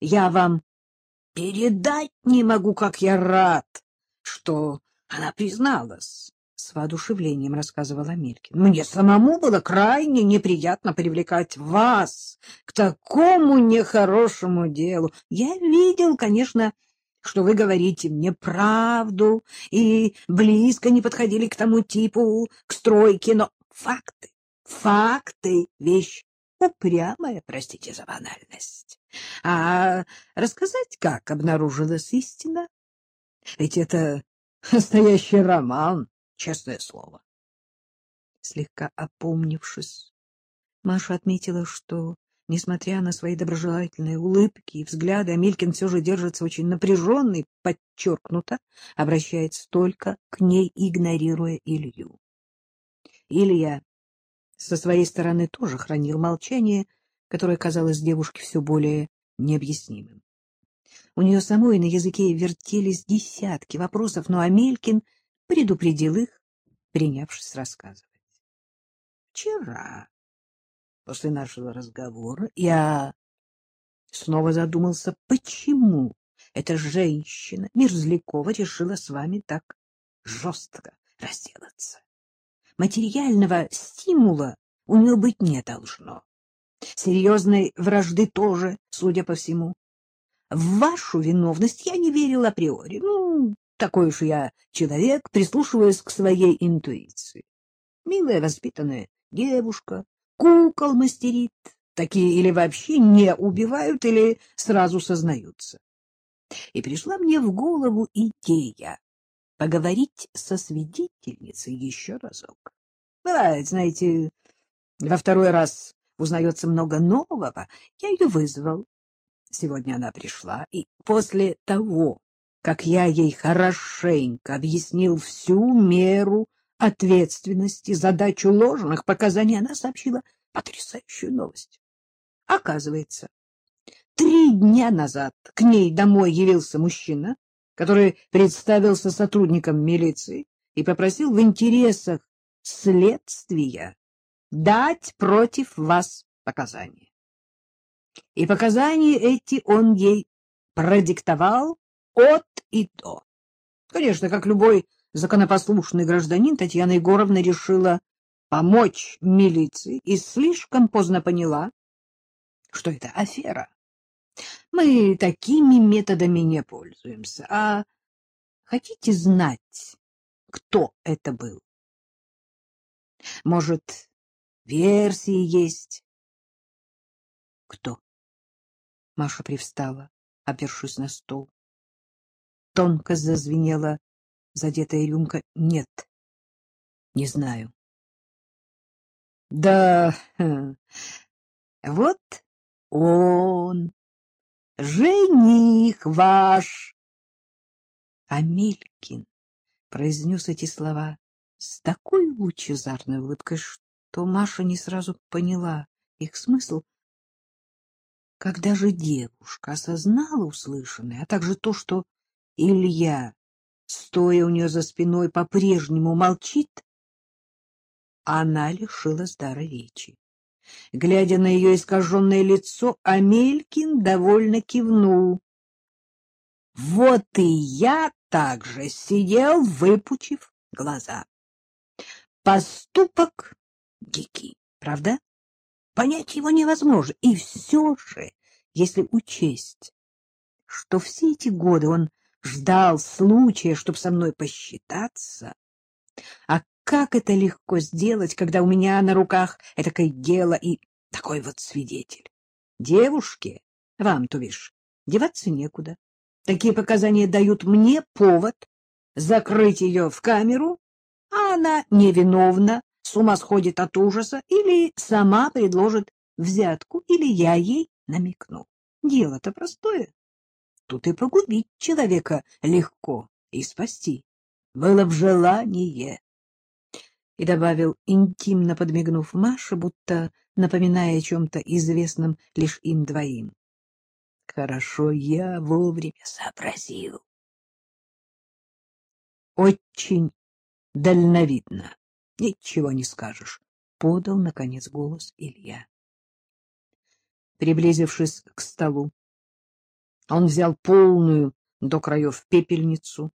Я вам передать не могу, как я рад, что она призналась. С воодушевлением рассказывала Мелькин. Мне самому было крайне неприятно привлекать вас к такому нехорошему делу. Я видел, конечно, что вы говорите мне правду и близко не подходили к тому типу, к стройке, но факты, факты — вещь упрямая, простите за банальность. А рассказать, как обнаружилась истина? Ведь это настоящий роман, честное слово. Слегка опомнившись, Маша отметила, что, несмотря на свои доброжелательные улыбки и взгляды, Амелькин все же держится очень напряженно и подчеркнуто обращается только к ней, игнорируя Илью. Илья со своей стороны тоже хранил молчание, которое казалось девушке все более необъяснимым. У нее самой на языке вертелись десятки вопросов, но Амелькин предупредил их, принявшись рассказывать. Вчера, после нашего разговора, я снова задумался, почему эта женщина Мерзлякова решила с вами так жестко разделаться. Материального стимула у нее быть не должно. Серьезной вражды тоже, судя по всему. В вашу виновность я не верил априори. Ну, такой уж я человек, прислушиваясь к своей интуиции. Милая, воспитанная девушка, кукол мастерит. Такие или вообще не убивают, или сразу сознаются. И пришла мне в голову идея поговорить со свидетельницей еще разок. Бывает, знаете, во второй раз узнается много нового. Я ее вызвал. Сегодня она пришла, и после того, как я ей хорошенько объяснил всю меру ответственности за дачу ложных показаний, она сообщила потрясающую новость. Оказывается, три дня назад к ней домой явился мужчина, который представился сотрудником милиции и попросил в интересах следствия дать против вас показания. И показания эти он ей продиктовал от и до. Конечно, как любой законопослушный гражданин, Татьяна Егоровна решила помочь милиции и слишком поздно поняла, что это афера. Мы такими методами не пользуемся. А хотите знать, кто это был? Может, версии есть? Кто? Маша привстала, опершись на стол. Тонко зазвенела задетая рюмка. Нет, не знаю. Да, вот он, жених ваш. Амелькин произнес эти слова с такой лучезарной улыбкой, что Маша не сразу поняла их смысл. Когда же девушка осознала услышанное, а также то, что Илья стоя у нее за спиной, по-прежнему молчит, она лишилась дара речи. Глядя на ее искаженное лицо, Амелькин довольно кивнул. Вот и я также сидел, выпучив глаза. Поступок дикий, правда? Понять его невозможно. И все же, если учесть, что все эти годы он ждал случая, чтобы со мной посчитаться. А как это легко сделать, когда у меня на руках этакое дело и такой вот свидетель? Девушке, вам, то бишь, деваться некуда. Такие показания дают мне повод закрыть ее в камеру, а она невиновна, с ума сходит от ужаса, или сама предложит взятку, или я ей намекну. Дело-то простое. Тут и погубить человека легко, и спасти. Было в желании. И добавил, интимно подмигнув Маше, будто напоминая о чем-то известном лишь им двоим. Хорошо я вовремя сообразил. Очень дальновидно. Ничего не скажешь, — подал, наконец, голос Илья. Приблизившись к столу, Он взял полную до краев пепельницу,